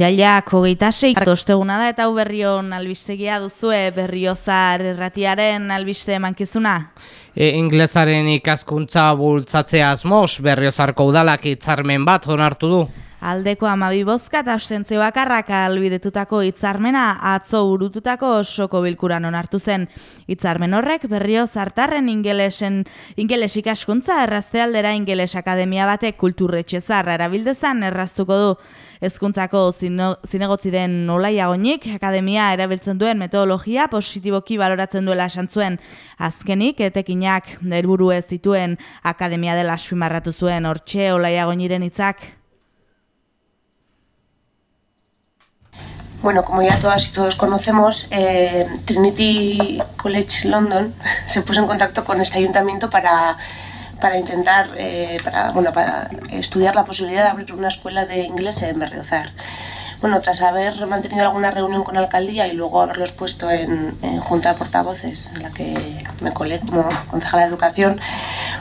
Irailak hogeita sei osteguna da eta hau berrion albistegia duzue berriozar erratiaren albiste emankizuna. E, inglesaren ikaskuntza bultzatzea asmos berriozarko udalak itzarmen bat onartu du. Aldeko amabi bozka eta ostentzio bakarrak albidetutako hitzarmena atzo urututako osoko bilkuran onartu zen. Hitzarmen horrek berrio zartarren ingelesen ingeles ikaskuntza errazte aldera ingeles akademia batek kulturretxe zarra erabildezan erraztuko du. Hezkuntzako zinegotzi den nolaiagonik akademia erabiltzen duen metodologia positiboki baloratzen duela esan Azkenik, etekinak helburu ez dituen akademia dela aspimarratu zuen hortxe olaiagoniren hitzak. Bueno, como ya todas y todos conocemos, eh, Trinity College London se puso en contacto con este ayuntamiento para, para intentar eh, para, bueno, para estudiar la posibilidad de abrir una escuela de inglés en Berriozar. Bueno, tras haber mantenido alguna reunión con la alcaldía y luego haberlos puesto en, junta de portavoces, en la que me colé como concejala de educación,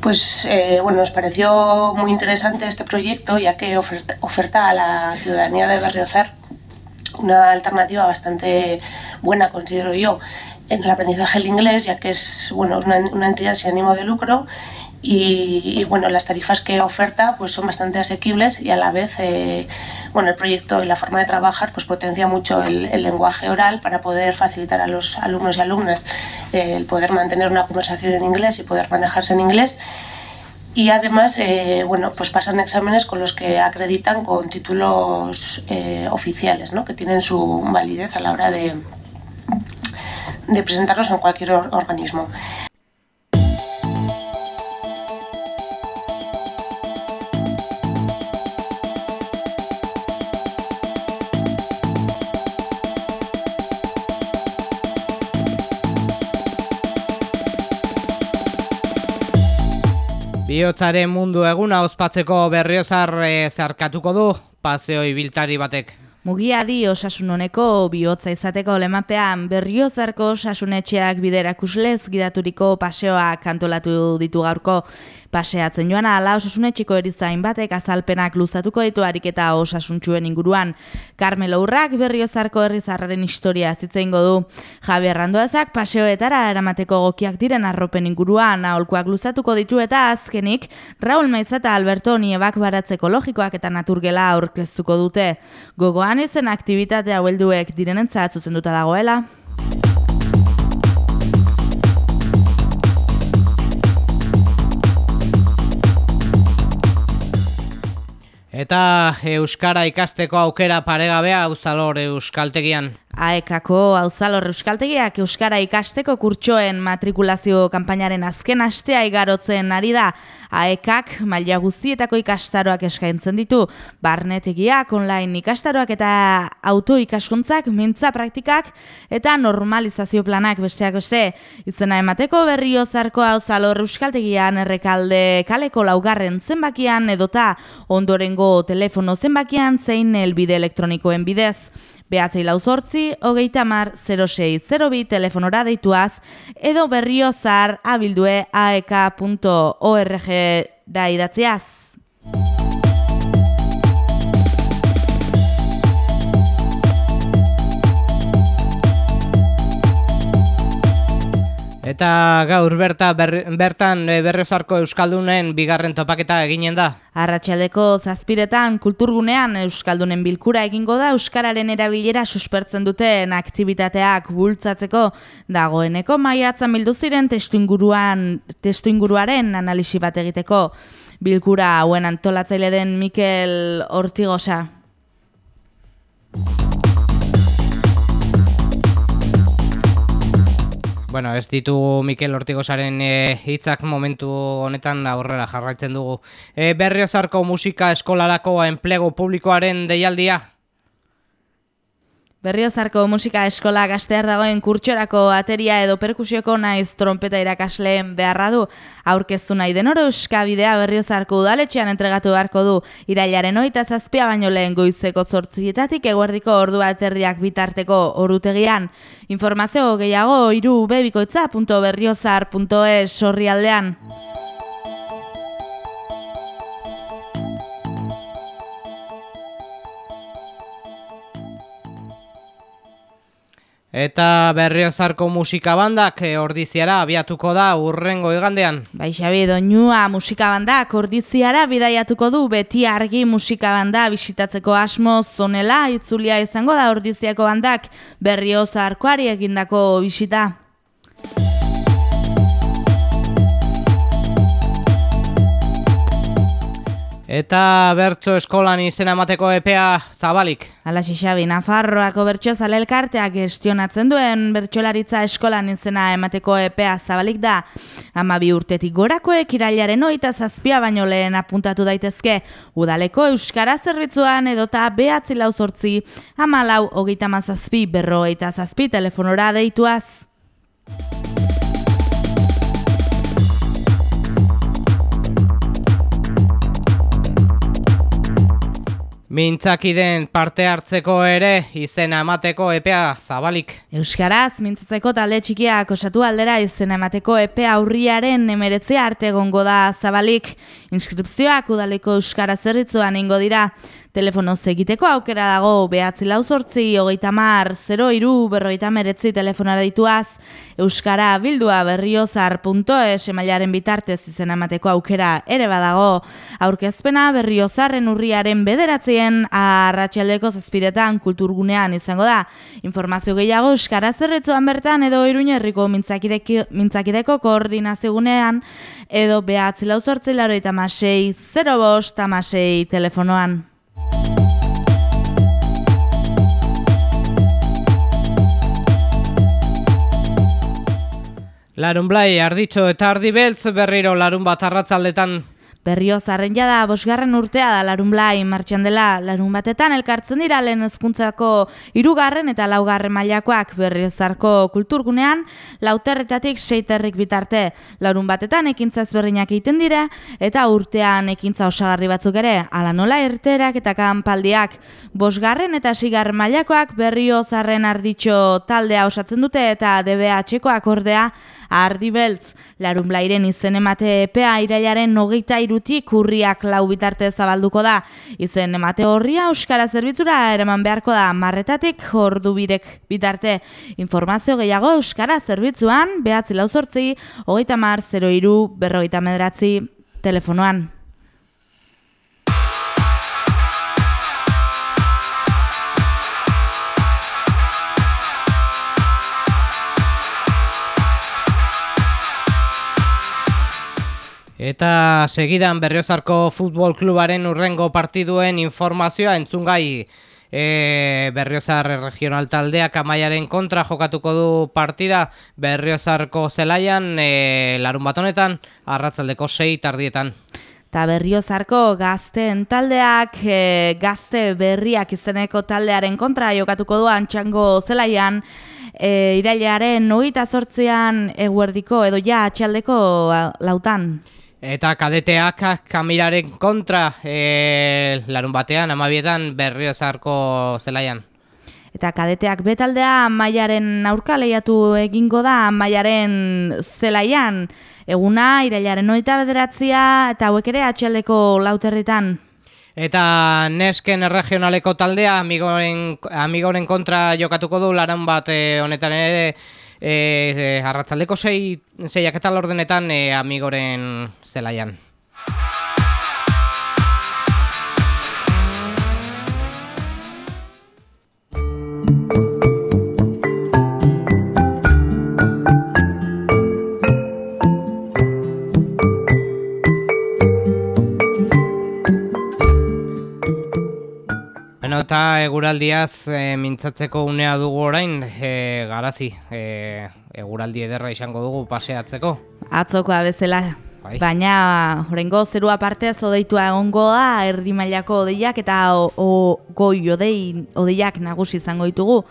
pues eh, bueno, nos pareció muy interesante este proyecto ya que oferta, oferta a la ciudadanía de Berriozar una alternativa bastante buena, considero yo, en el aprendizaje del inglés, ya que es bueno, una, entidad sin ánimo de lucro y, bueno, las tarifas que oferta pues son bastante asequibles y a la vez eh, bueno, el proyecto y la forma de trabajar pues potencia mucho el, lenguaje oral para poder facilitar a los alumnos y alumnas eh, el poder mantener una conversación en inglés y poder manejarse en inglés y además eh, bueno, pues pasan exámenes con los que acreditan con títulos eh, oficiales, ¿no? que tienen su validez a la hora de, de presentarlos en cualquier organismo. Biotzaren mundu eguna ospatzeko berriozar e, zarkatuko du paseo ibiltari batek. Mugia di osasun honeko bihotza izateko lemapean berriozarko osasunetxeak biderakuslez gidaturiko paseoak antolatu ditu gaurko paseatzen joan ala osasunetxiko erizain batek azalpenak luzatuko ditu ariketa osasuntsuen inguruan. Carmelo Urrak berriozarko herrizarraren historia zitzein du. Javi Errandoazak paseoetara eramateko gokiak diren arropen inguruan aholkuak luzatuko ditu eta azkenik Raul Maiz eta Alberto Niebak baratzeko logikoak eta naturgela aurkeztuko dute. Gogoan izen aktivitatea huelduek direnentzat zuzenduta dagoela. Eta Euskara ikasteko aukera paregabea Uzalor Euskaltegian. Aekako auzalor euskaltegiak euskara ikasteko kurtsoen matrikulazio kanpainaren azken astea igarotzen ari da. Aekak maila guztietako ikastaroak eskaintzen ditu. Barnetegiak, online ikastaroak eta auto ikaskuntzak, mintza praktikak eta normalizazio planak besteak beste. Izena emateko berrio zarko auzalor euskaltegian errekalde kaleko laugarren zenbakian edota ondorengo telefono zenbakian zein elbide elektronikoen bidez. Beatzei lauzortzi, hogeita mar 0602 telefonora deituaz, edo berriozar abildue aek.org da idatziaz. Eta gaur berta bertan e, berriozarko Euskaldunen bigarren topaketa eginen da. Arratxaldeko zazpiretan kulturgunean Euskaldunen bilkura egingo da Euskararen erabilera suspertzen duten aktivitateak bultzatzeko dagoeneko maiatzen bildu ziren testuinguruan testuinguruaren analisi bat egiteko bilkura hauen antolatzaile den Mikel Ortigosa. Bueno, ez ditu Mikel Ortigosaren eh, hitzak momentu honetan aurrera jarraitzen dugu. E, berriozarko musika eskolalako enplego publikoaren deialdia? Berriozarko musika eskola gaztear dagoen kurtsorako ateria edo perkusioko naiz trompeta irakasleen beharra du. Aurkeztu nahi den oro euskabidea berriozarko udaletxean entregatu beharko du. Irailaren oita zazpia baino lehen goizeko zortzietatik eguerdiko ordu aterriak bitarteko orutegian. Informazio gehiago iru bebikoitza.berriozar.es sorri aldean. Eta berriozarko musika bandak eh, ordiziara abiatuko da urrengo igandean. Bai, Xabi, doinua musika bandak ordiziara bidaiatuko du beti argi musika banda bisitatzeko asmo zonela itzulia izango da ordiziako bandak berriozarkoari egindako bisita. Eta bertso eskolan izena emateko epea zabalik. Alaxi Xabi, Nafarroako bertso zalelkarteak gestionatzen duen bertsolaritza eskolan izena emateko epea zabalik da. Ama bi urtetik gorakoek irailaren oita zazpia baino lehen apuntatu daitezke. Udaleko Euskara Zerbitzuan edota behatzi lau zortzi, ama lau hogeita mazazpi berro eta zazpi telefonora deituaz. Mintzakiden parte hartzeko ere izena emateko epea zabalik. Euskaraz, mintzatzeko talde txikiak osatu aldera izena emateko epea aurriaren emeretzea arte gongo da zabalik. Inskripzioak udaleko Euskara zerritzuan ingo dira. Telefonoz egiteko aukera dago behatzi lau sortzi, hogeita mar, 0 iru, berrogeita meretzi telefonara dituaz, Euskara bildua berriozar.es emailaren bitartez izena emateko aukera ere badago. Aurkezpena berriozarren urriaren bederatzien arratxaldeko zazpiretan kulturgunean izango da. Informazio gehiago Euskara zerretzuan bertan edo iruñerriko mintzakideko koordinazio gunean edo behatzi lau sortzi laro eta masei, 0 bost, tamasei telefonoan. Larun blai, arditxo eta ardibeltz berriro larun bat arratzaldetan. Berrio zarren jada, bosgarren urtea da larun blai martxan dela, larun batetan elkartzen dira lehen ezkuntzako irugarren eta laugarren mailakoak berrio zarko kulturgunean, lauterretatik seiterrik bitarte, larun batetan ekintza ezberdinak egiten dira, eta urtean ekintza osagarri batzuk ere, ala nola erterak eta kanpaldiak, bosgarren eta sigarren mailakoak berrio zarren arditxo taldea osatzen dute eta DBH-koak ordea ardibeltz, larun blairen izen emate epea irailaren nogeita iru irutik urriak lau bitarte zabalduko da. Izen emate horria Euskara Zerbitzura eraman beharko da marretatik ordu birek bitarte. Informazio gehiago Euskara Zerbitzuan behatzi lau sortzi, hogeita mar, 0 iru, berrogeita medratzi, telefonoan. Eta segidan Berriozarko Futbol Klubaren urrengo partiduen informazioa entzungai e, Berriozar Regional Taldeak amaiaren kontra jokatuko du partida Berriozarko zelaian e, larun bat honetan arratzaldeko sei tardietan. Eta berriozarko gazten taldeak, e, gazte berriak izeneko taldearen kontra jokatuko du antxango zelaian, e, irailaren nogita zortzean eguerdiko edo ja atxaldeko lautan. Eta kadeteak kamiraren kontra e, larun batean, amabietan berriozarko zelaian. Eta kadeteak betaldea maiaren aurka lehiatu egingo da maiaren zelaian. Eguna, irailaren noita bederatzia eta hauek ere atxaldeko lauterritan. Eta nesken regionaleko taldea amigoren, amigoren kontra jokatuko du larun bat e, honetan ere e, arratzaldeko sei, zeiak eta lordenetan e, amigoren zelaian. Eta eguraldiaz e, mintzatzeko unea dugu orain, e, garazi, e, eguraldi ederra izango dugu paseatzeko. Atzokoa bezala, bai. baina horrengo zerua parte zodeitua egongo da, erdi mailako odeiak eta o, o, goi odei, odeiak nagusi izango ditugu.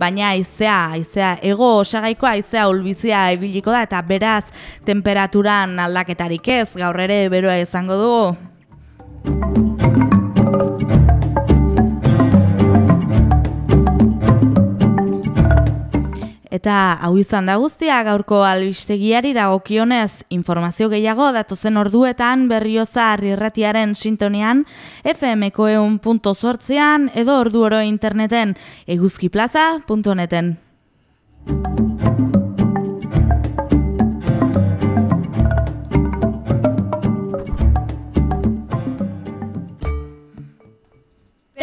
Baina aizea, aizea, ego osagaikoa aizea ulbizia ibiliko da eta beraz temperaturan aldaketarik ez, gaur ere beroa izango dugu. Eta hau izan da guztia gaurko albistegiari dagokionez informazio gehiago datozen orduetan berriozar irratiaren sintonian fmko edo ordu oro interneten eguzkiplaza.neten.